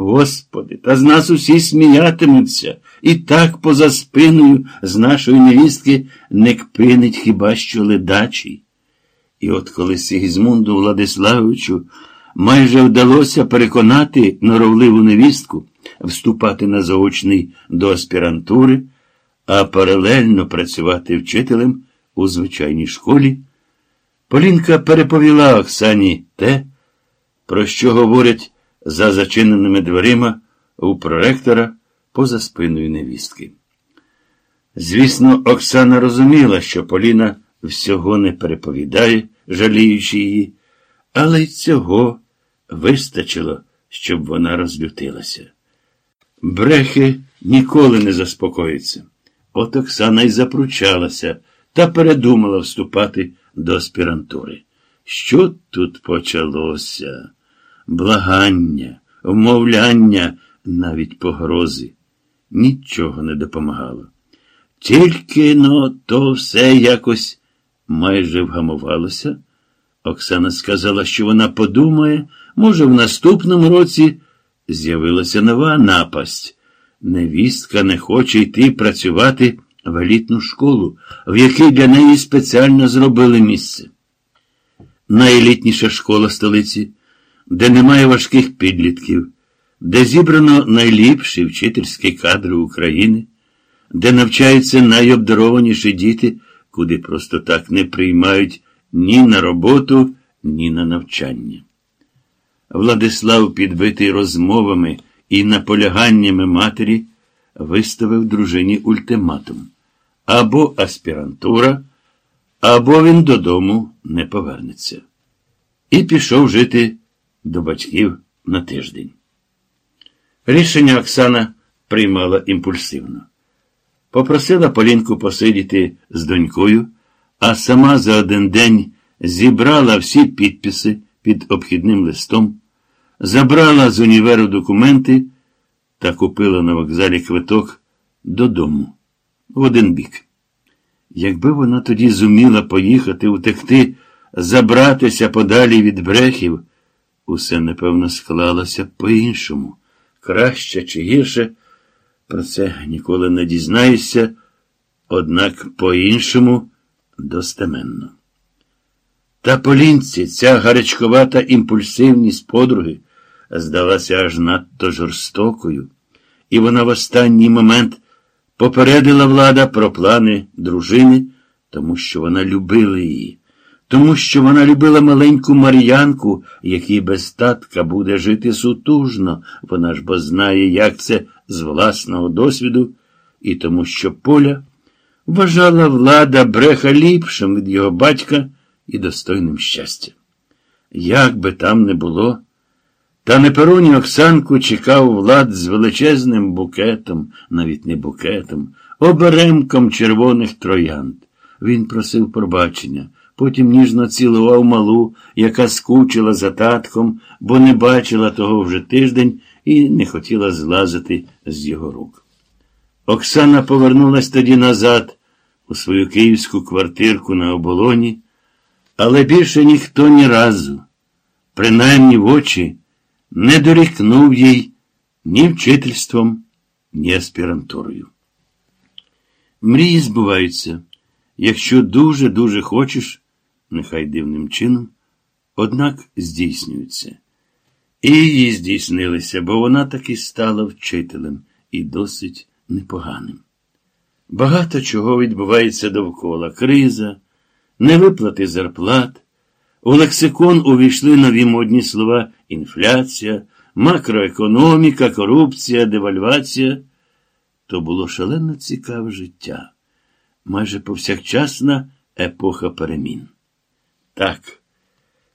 Господи, та з нас усі сміятимуться, і так поза спиною з нашої невістки не кпинить хіба що ледачий. І от коли Сігізмунду Владиславовичу майже вдалося переконати норовливу невістку вступати на заочний до аспірантури, а паралельно працювати вчителем у звичайній школі, Полінка переповіла Оксані те, про що говорять за зачиненими дверима у проректора поза спиною невістки. Звісно, Оксана розуміла, що Поліна всього не переповідає, жаліючи її, але й цього вистачило, щоб вона розлютилася. Брехи ніколи не заспокоїться. От Оксана й запручалася та передумала вступати до аспірантури. Що тут почалося? Благання, вмовляння, навіть погрози. Нічого не допомагало. Тільки но то все якось майже вгамувалося. Оксана сказала, що вона подумає, може, в наступному році з'явилася нова напасть. Невістка не хоче йти працювати в елітну школу, в якій для неї спеціально зробили місце. Найелітніша школа столиці, де немає важких підлітків, де зібрано найліпші вчительські кадри України, де навчаються найобдарованіші діти, куди просто так не приймають ні на роботу, ні на навчання. Владислав, підбитий розмовами і наполяганнями матері, виставив дружині ультиматум або аспірантура, або він додому не повернеться. І пішов жити до батьків на тиждень. Рішення Оксана приймала імпульсивно. Попросила Полінку посидіти з донькою, а сама за один день зібрала всі підписи під обхідним листом, забрала з універу документи та купила на вокзалі квиток додому в один бік. Якби вона тоді зуміла поїхати, утекти, забратися подалі від брехів, усе, напевно, склалося по-іншому. Краще чи гірше, про це ніколи не дізнаєшся, однак по-іншому достеменно. Та полінці ця гарячковата імпульсивність подруги здалася аж надто жорстокою, і вона в останній момент попередила влада про плани дружини, тому що вона любила її, тому що вона любила маленьку Мар'янку, якій без татка буде жити сутужно, вона ж бо знає, як це з власного досвіду, і тому що Поля вважала влада бреха ліпшим від його батька і достойним щастя. Як би там не було, та непероні Оксанку чекав влад з величезним букетом, навіть не букетом, оберемком червоних троянд. Він просив пробачення, потім ніжно цілував малу, яка скучила за татком, бо не бачила того вже тиждень і не хотіла злазити з його рук. Оксана повернулась тоді назад у свою київську квартирку на оболоні, але більше ніхто ні разу, принаймні в очі, не дорікнув їй ні вчительством, ні аспірантурою. Мрії збуваються, якщо дуже-дуже хочеш, нехай дивним чином, однак здійснюються. І її здійснилися, бо вона таки стала вчителем і досить непоганим. Багато чого відбувається довкола криза, невиплати зарплат. У лексикон увійшли нові модні слова інфляція, макроекономіка, корупція, девальвація. То було шалено цікаве життя, майже повсякчасна епоха перемін. Так,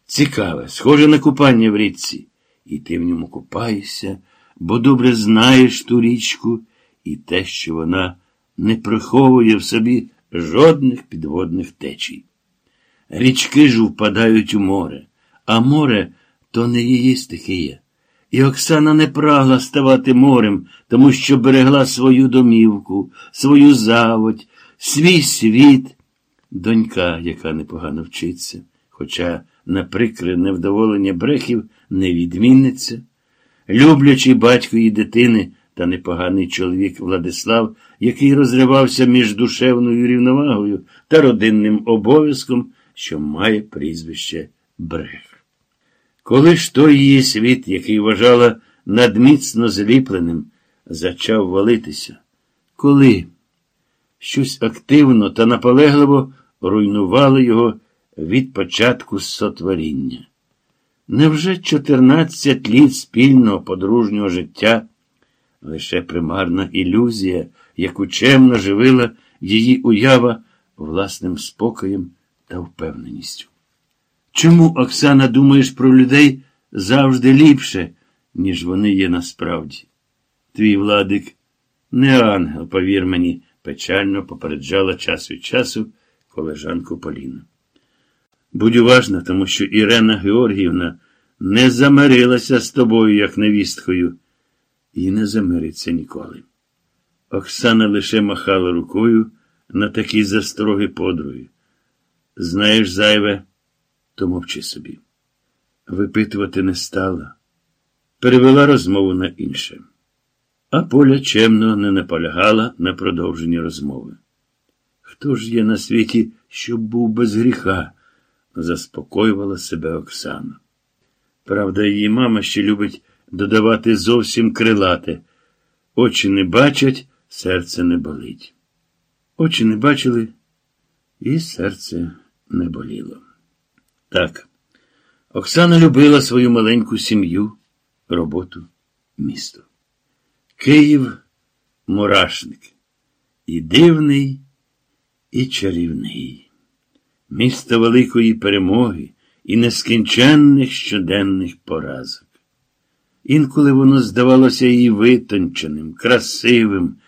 цікаве, схоже на купання в річці, і ти в ньому купаєшся, бо добре знаєш ту річку і те, що вона не приховує в собі жодних підводних течій. Річки ж впадають у море, а море то не її стихія. І Оксана не прагла ставати морем, тому що берегла свою домівку, свою заводь, свій світ, донька, яка непогано вчиться, хоча на прикре невдоволення брехів не відмінниця, люблячий батько її дитини та непоганий чоловік Владислав, який розривався між душевною рівновагою та родинним обов'язком, що має прізвище Брех. Коли ж той її світ, який вважала надміцно зліпленим, зачав валитися, коли? Щось активно та наполегливо руйнувало його від початку сотворіння. Невже 14 літ спільного подружнього життя лише примарна ілюзія, яку чемно живила її уява власним спокоєм та впевненістю? Чому, Оксана, думаєш про людей завжди ліпше, ніж вони є насправді? Твій владик не ангел, повір мені, печально попереджала час від часу колежанку Поліна. Будь уважна, тому що Ірена Георгіївна не замирилася з тобою, як невісткою, і не замириться ніколи. Оксана лише махала рукою на такі застроги подруги. Знаєш, зайве, то мовчи собі. Випитувати не стала, перевела розмову на інше. А Поля чемно не наполягала на продовженні розмови. Хто ж є на світі, щоб був без гріха? Заспокоювала себе Оксана. Правда, її мама ще любить додавати зовсім крилате. Очі не бачать, серце не болить. Очі не бачили, і серце не боліло. Так, Оксана любила свою маленьку сім'ю, роботу, місто. Київ мурашник. І дивний, і чарівний. Місто великої перемоги і нескінченних щоденних поразок. Інколи воно здавалося їй витонченим, красивим,